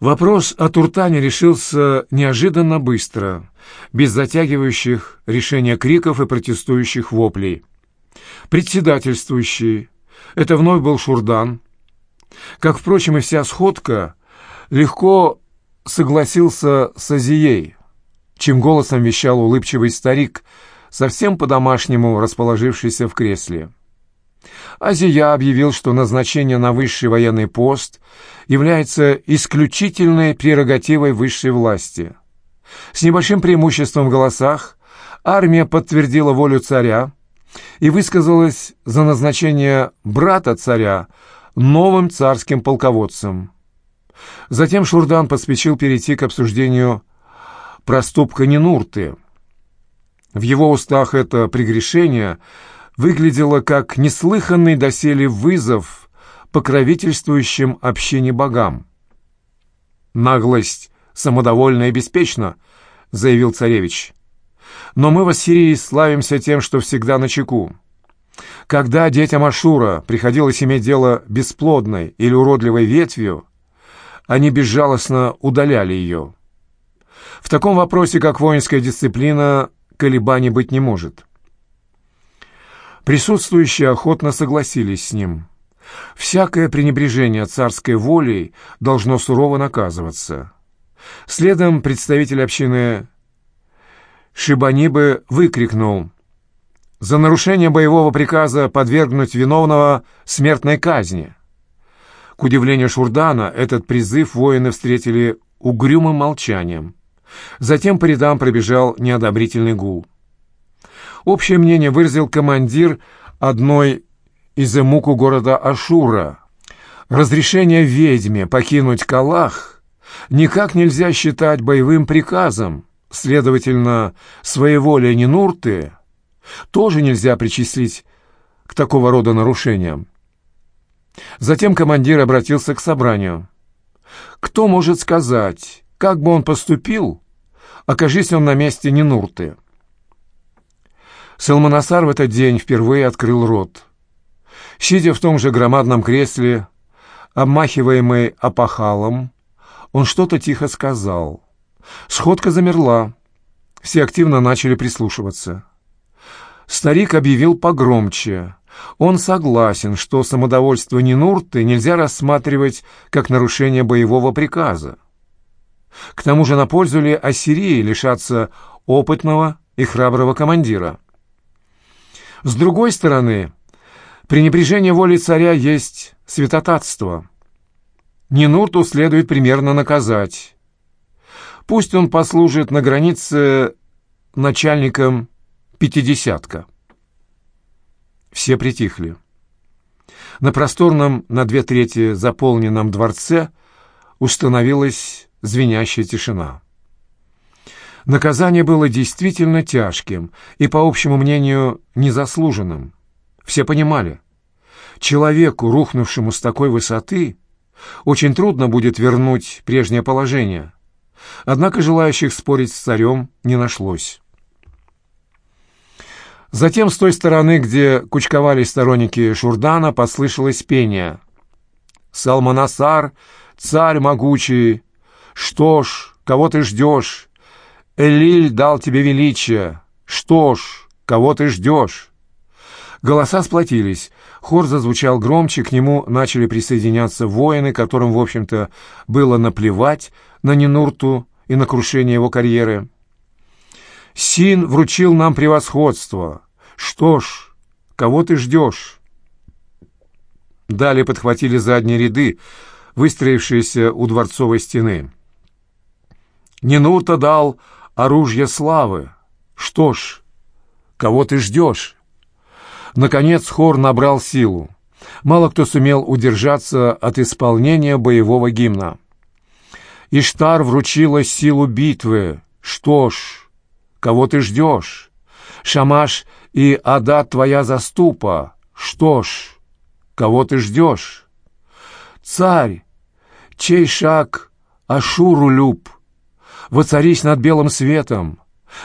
Вопрос о Туртане решился неожиданно быстро, без затягивающих решения криков и протестующих воплей. Председательствующий, это вновь был Шурдан, как, впрочем, и вся сходка, легко согласился с Азией, чем голосом вещал улыбчивый старик, совсем по-домашнему расположившийся в кресле. Азия объявил, что назначение на высший военный пост является исключительной прерогативой высшей власти. С небольшим преимуществом в голосах армия подтвердила волю царя и высказалась за назначение брата царя новым царским полководцем. Затем Шурдан поспешил перейти к обсуждению проступка Нинурты. В его устах это прегрешение – выглядело как неслыханный доселе вызов покровительствующим общине богам. «Наглость самодовольна и беспечна», — заявил царевич. «Но мы в Ассирии славимся тем, что всегда на чеку. Когда детям Ашура приходилось иметь дело бесплодной или уродливой ветвью, они безжалостно удаляли ее. В таком вопросе, как воинская дисциплина, колебаний быть не может». Присутствующие охотно согласились с ним. Всякое пренебрежение царской волей должно сурово наказываться. Следом представитель общины Шибанибы выкрикнул «За нарушение боевого приказа подвергнуть виновного смертной казни». К удивлению Шурдана, этот призыв воины встретили угрюмым молчанием. Затем по рядам пробежал неодобрительный гул. Общее мнение выразил командир одной из эмуку города Ашура. Разрешение ведьме покинуть Калах никак нельзя считать боевым приказом, следовательно, своеволие Нинурты тоже нельзя причислить к такого рода нарушениям. Затем командир обратился к собранию. Кто может сказать, как бы он поступил, окажись он на месте Нинурты? Салманасар в этот день впервые открыл рот. Сидя в том же громадном кресле, обмахиваемый опахалом, он что-то тихо сказал. Сходка замерла. Все активно начали прислушиваться. Старик объявил погромче. Он согласен, что самодовольство Нинурты нельзя рассматривать как нарушение боевого приказа. К тому же на пользу ли Ассирии лишаться опытного и храброго командира? С другой стороны, пренебрежение воли царя есть святотатство. Нинурту следует примерно наказать. Пусть он послужит на границе начальником пятидесятка. Все притихли. На просторном, на две трети заполненном дворце установилась звенящая тишина. Наказание было действительно тяжким и, по общему мнению, незаслуженным. Все понимали, человеку, рухнувшему с такой высоты, очень трудно будет вернуть прежнее положение. Однако желающих спорить с царем не нашлось. Затем с той стороны, где кучковались сторонники Шурдана, послышалось пение. «Салманасар, царь могучий, что ж, кого ты ждешь? Элиль дал тебе величие. Что ж, кого ты ждешь?» Голоса сплотились. Хор зазвучал громче, к нему начали присоединяться воины, которым, в общем-то, было наплевать на Нинурту и на крушение его карьеры. «Син вручил нам превосходство. Что ж, кого ты ждешь?» Далее подхватили задние ряды, выстроившиеся у дворцовой стены. Нинурта дал оружие славы. Что ж, кого ты ждешь? Наконец хор набрал силу. Мало кто сумел удержаться от исполнения боевого гимна. Иштар вручила силу битвы. Что ж, кого ты ждешь? Шамаш и Адат твоя заступа. Что ж, кого ты ждешь? Царь, чей шаг Ашуру люб — воцарись над белым светом,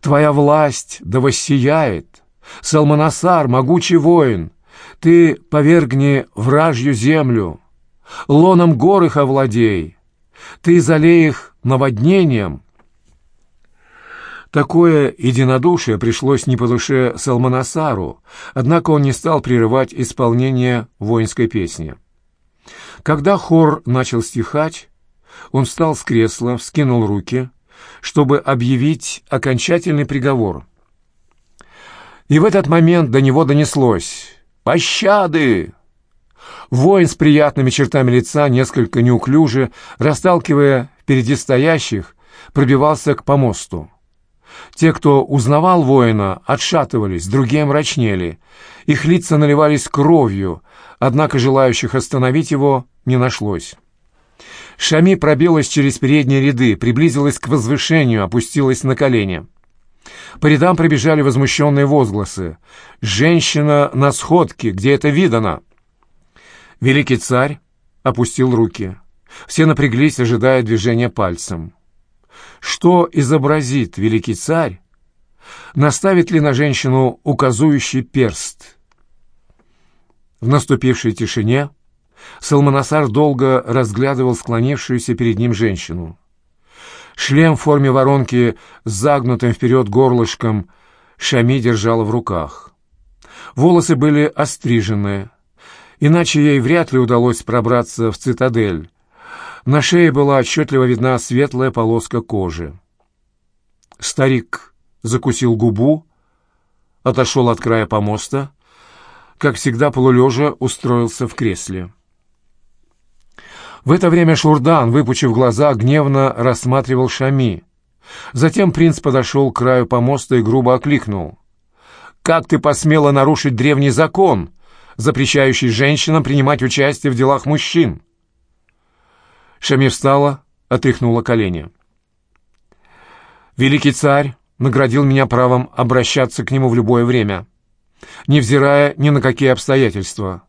твоя власть да воссияет. Салманасар, могучий воин, ты повергни вражью землю, лоном гор их овладей, Ты залей их наводнением. Такое единодушие пришлось не по душе Салманасару, однако он не стал прерывать исполнение воинской песни. Когда хор начал стихать, он встал с кресла, вскинул руки, чтобы объявить окончательный приговор. И в этот момент до него донеслось «Пощады!» Воин с приятными чертами лица, несколько неуклюже, расталкивая впереди стоящих, пробивался к помосту. Те, кто узнавал воина, отшатывались, другие мрачнели. Их лица наливались кровью, однако желающих остановить его не нашлось. Шами пробилась через передние ряды, приблизилась к возвышению, опустилась на колени. По рядам пробежали возмущенные возгласы. «Женщина на сходке! Где это видано?» Великий царь опустил руки. Все напряглись, ожидая движения пальцем. Что изобразит великий царь? Наставит ли на женщину указующий перст? В наступившей тишине Салманасар долго разглядывал склонившуюся перед ним женщину. Шлем в форме воронки с загнутым вперед горлышком Шами держала в руках. Волосы были острижены, иначе ей вряд ли удалось пробраться в цитадель. На шее была отчетливо видна светлая полоска кожи. Старик закусил губу, отошел от края помоста, как всегда полулежа устроился в кресле. В это время Шурдан, выпучив глаза, гневно рассматривал Шами. Затем принц подошел к краю помоста и грубо окликнул. «Как ты посмела нарушить древний закон, запрещающий женщинам принимать участие в делах мужчин?» Шами встала, отряхнула колени. «Великий царь наградил меня правом обращаться к нему в любое время, невзирая ни на какие обстоятельства.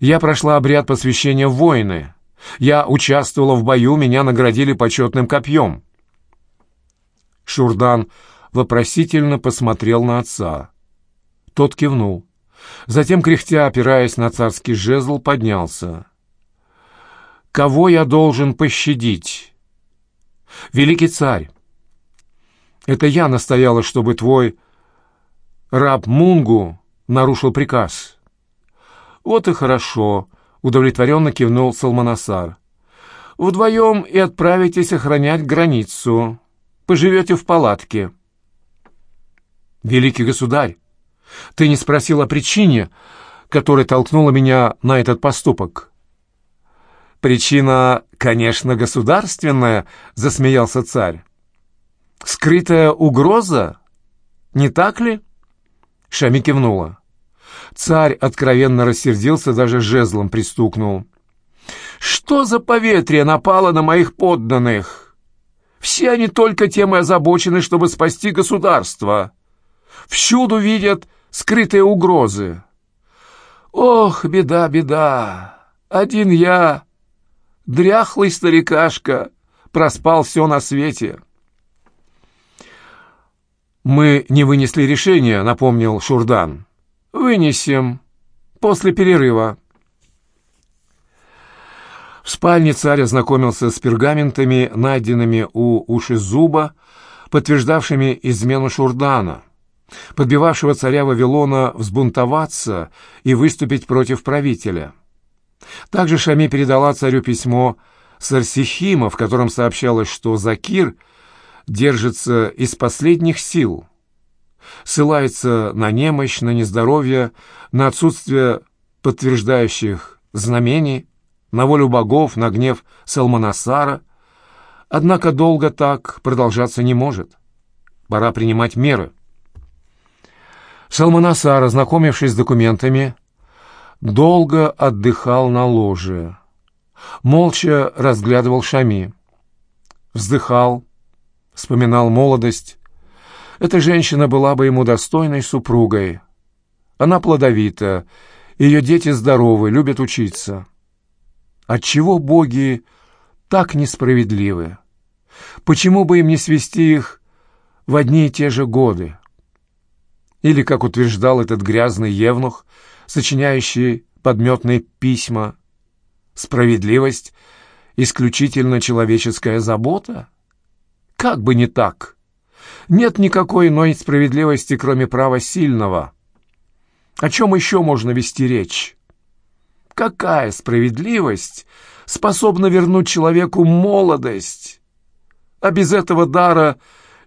Я прошла обряд посвящения воины». Я участвовала в бою, меня наградили почетным копьем». Шурдан вопросительно посмотрел на отца. Тот кивнул. Затем, кряхтя, опираясь на царский жезл, поднялся. «Кого я должен пощадить?» «Великий царь, это я настояла, чтобы твой раб Мунгу нарушил приказ». «Вот и хорошо», удовлетворенно кивнул Салманасар. «Вдвоем и отправитесь охранять границу. Поживете в палатке». «Великий государь, ты не спросил о причине, которая толкнула меня на этот поступок». «Причина, конечно, государственная», — засмеялся царь. «Скрытая угроза? Не так ли?» Шами кивнула. Царь откровенно рассердился, даже жезлом пристукнул. «Что за поветрие напало на моих подданных? Все они только тем и озабочены, чтобы спасти государство. Всюду видят скрытые угрозы. Ох, беда, беда! Один я, дряхлый старикашка, проспал все на свете». «Мы не вынесли решения», — напомнил Шурдан. «Вынесем. После перерыва». В спальне царь ознакомился с пергаментами, найденными у Ушизуба, подтверждавшими измену Шурдана, подбивавшего царя Вавилона взбунтоваться и выступить против правителя. Также Шами передала царю письмо Сарсихима, в котором сообщалось, что Закир держится из последних сил – ссылается на немощь, на нездоровье, на отсутствие подтверждающих знамений, на волю богов, на гнев Салманасара. Однако долго так продолжаться не может. Пора принимать меры. Салманасар, ознакомившись с документами, долго отдыхал на ложе. Молча разглядывал Шами. Вздыхал, вспоминал молодость, эта женщина была бы ему достойной супругой. Она плодовита, ее дети здоровы, любят учиться. Отчего боги так несправедливы? Почему бы им не свести их в одни и те же годы? Или, как утверждал этот грязный евнух, сочиняющий подметные письма, справедливость исключительно человеческая забота? Как бы не так. Нет никакой иной справедливости, кроме права сильного. О чем еще можно вести речь? Какая справедливость способна вернуть человеку молодость? А без этого дара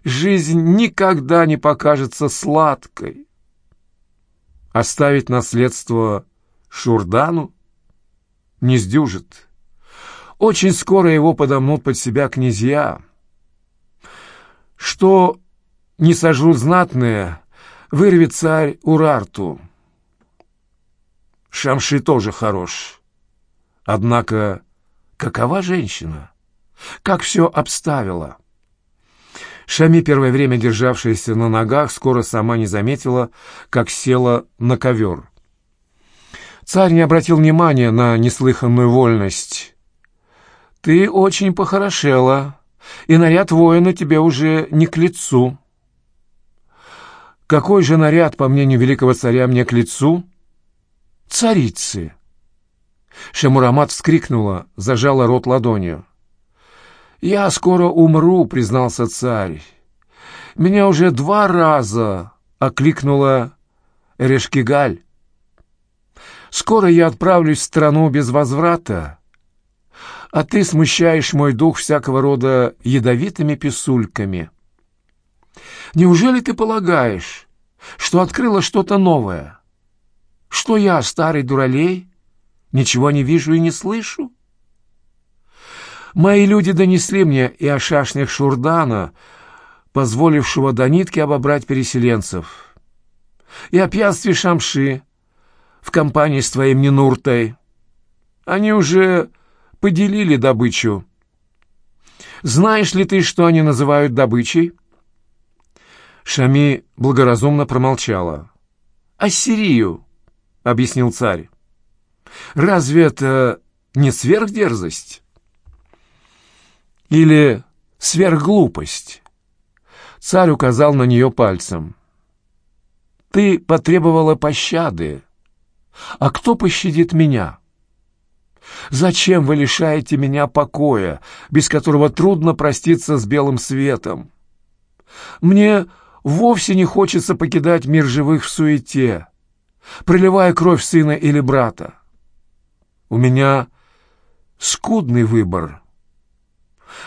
жизнь никогда не покажется сладкой. Оставить наследство Шурдану не сдюжит. Очень скоро его подомнут под себя князья. Что не сожрут знатные, вырвет царь Урарту. Шамши тоже хорош. Однако какова женщина? Как все обставила? Шами, первое время державшаяся на ногах, скоро сама не заметила, как села на ковер. Царь не обратил внимания на неслыханную вольность. «Ты очень похорошела, и наряд воина тебе уже не к лицу». «Какой же наряд, по мнению великого царя, мне к лицу?» «Царицы!» Шамурамат вскрикнула, зажала рот ладонью. «Я скоро умру», — признался царь. «Меня уже два раза окликнула Решкигаль. Скоро я отправлюсь в страну без возврата, а ты смущаешь мой дух всякого рода ядовитыми писульками. Неужели ты полагаешь, что открыла что-то новое? Что я, старый дуралей, ничего не вижу и не слышу? Мои люди донесли мне и о шашнях Шурдана, позволившего до нитки обобрать переселенцев, и о пьянстве Шамши в компании с твоим Нинуртой. Они уже поделили добычу. Знаешь ли ты, что они называют добычей?» Шами благоразумно промолчала. «Ассирию», — объяснил царь. «Разве это не сверхдерзость?» Или сверхглупость. Царь указал на нее пальцем. Ты потребовала пощады. А кто пощадит меня? Зачем вы лишаете меня покоя, без которого трудно проститься с белым светом? Мне вовсе не хочется покидать мир живых в суете, проливая кровь сына или брата. У меня скудный выбор —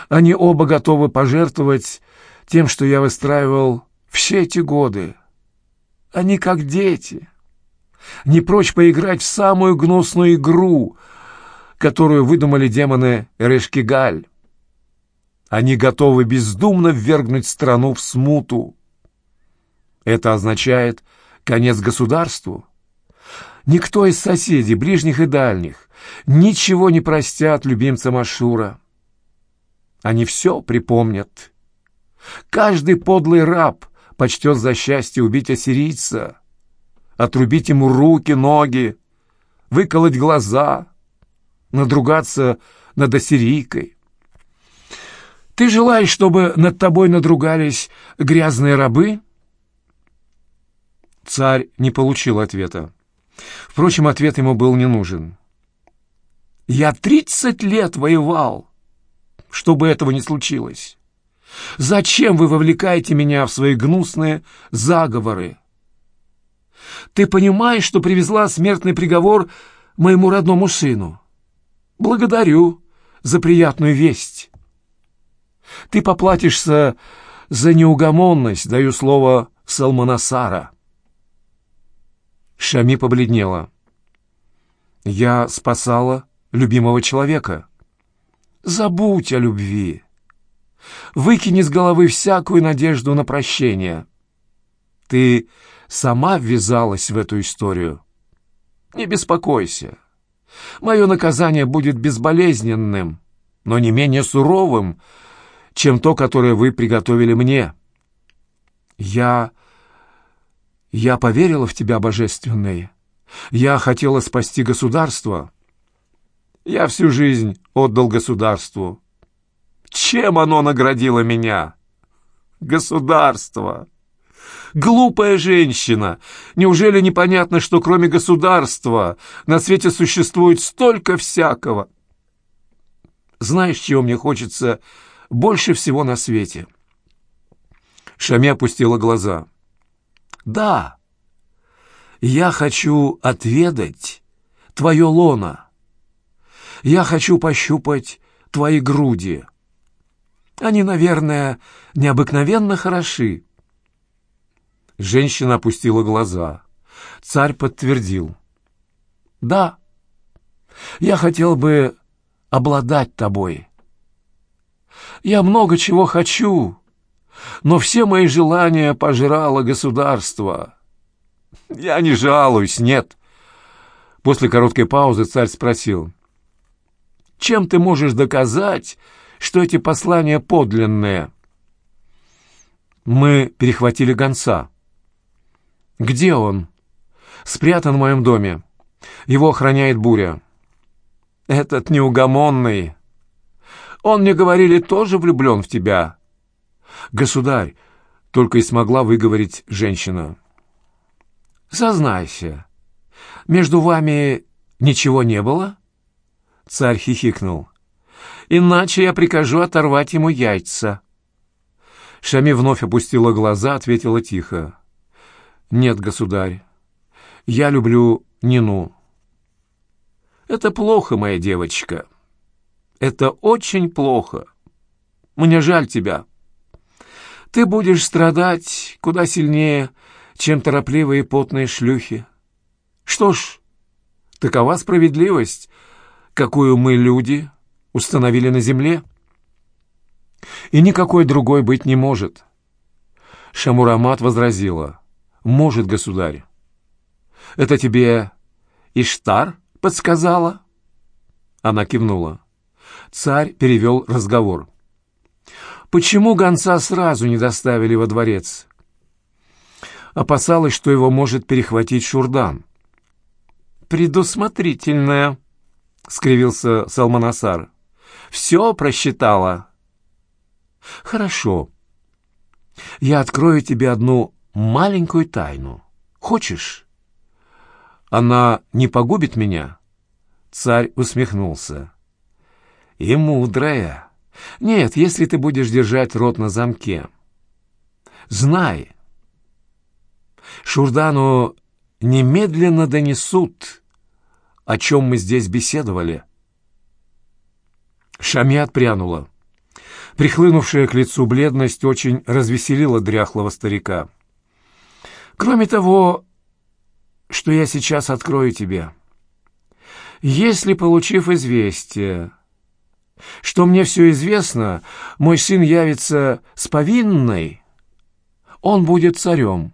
они оба готовы пожертвовать тем, что я выстраивал все эти годы. Они как дети. Не прочь поиграть в самую гнусную игру, которую выдумали демоны Решкигаль. Они готовы бездумно ввергнуть страну в смуту. Это означает конец государству. Никто из соседей, ближних и дальних, ничего не простят любимцам Ашура. Они все припомнят. Каждый подлый раб почтет за счастье убить ассирийца, отрубить ему руки, ноги, выколоть глаза, надругаться над ассирийкой. Ты желаешь, чтобы над тобой надругались грязные рабы? Царь не получил ответа. Впрочем, ответ ему был не нужен. «Я тридцать лет воевал чтобы этого не случилось? Зачем вы вовлекаете меня в свои гнусные заговоры? Ты понимаешь, что привезла смертный приговор моему родному сыну? Благодарю за приятную весть. Ты поплатишься за неугомонность, даю слово Салманасара. Шами побледнела. Я спасала любимого человека. Забудь о любви. Выкини с головы всякую надежду на прощение. Ты сама ввязалась в эту историю. Не беспокойся. Мое наказание будет безболезненным, но не менее суровым, чем то, которое вы приготовили мне. Я... я поверила в тебя, Божественный. Я хотела спасти государство. Я всю жизнь отдал государству. Чем оно наградило меня? Государство. Глупая женщина! Неужели непонятно, что кроме государства на свете существует столько всякого? знаешь, чего мне хочется больше всего на свете?» Шами опустила глаза. «Да, я хочу отведать твое лоно. Я хочу пощупать твои груди. Они, наверное, необыкновенно хороши». Женщина опустила глаза. Царь подтвердил. «Да, я хотел бы обладать тобой. Я много чего хочу, но все мои желания пожрало государство. Я не жалуюсь, нет». После короткой паузы царь спросил. «Чем ты можешь доказать, что эти послания подлинные?» «Мы перехватили гонца». «Где он?» «Спрятан в моем доме. Его охраняет буря». «Этот неугомонный. Он, мне говорили, тоже влюблен в тебя». «Государь», — только и смогла выговорить женщина. «Сознайся, между вами ничего не было?» Царь хихикнул. «Иначе я прикажу оторвать ему яйца». Шами вновь опустила глаза, ответила тихо. «Нет, государь, я люблю Нину». «Это плохо, моя девочка. Это очень плохо. Мне жаль тебя. Ты будешь страдать куда сильнее, чем торопливые потные шлюхи. Что ж, такова справедливость, какую мы, люди, установили на земле. И никакой другой быть не может». Шамурамат возразила. «Может, государь». «Это тебе Иштар подсказала?» Она кивнула. Царь перевел разговор. «Почему гонца сразу не доставили во дворец?» Опасалась, что его может перехватить Шурдан. «Предусмотрительная», — скривился Салманасар. «Все просчитала». «Хорошо. Я открою тебе одну маленькую тайну. Хочешь? Она не погубит меня?» Царь усмехнулся. «И мудрая. Нет, если ты будешь держать рот на замке. Знай, Шурдану немедленно донесут, о чем мы здесь беседовали». Шами отпрянула. Прихлынувшая к лицу бледность очень развеселила дряхлого старика. Кроме того, что я сейчас открою тебе. Если, получив известие, что мне все известно, мой сын явится с повинной, он будет царем.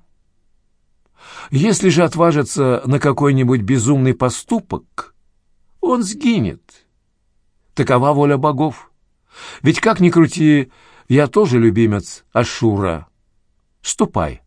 Если же отважится на какой-нибудь безумный поступок, он сгинет. Такова воля богов. Ведь как ни крути, я тоже любимец Ашура. Ступай.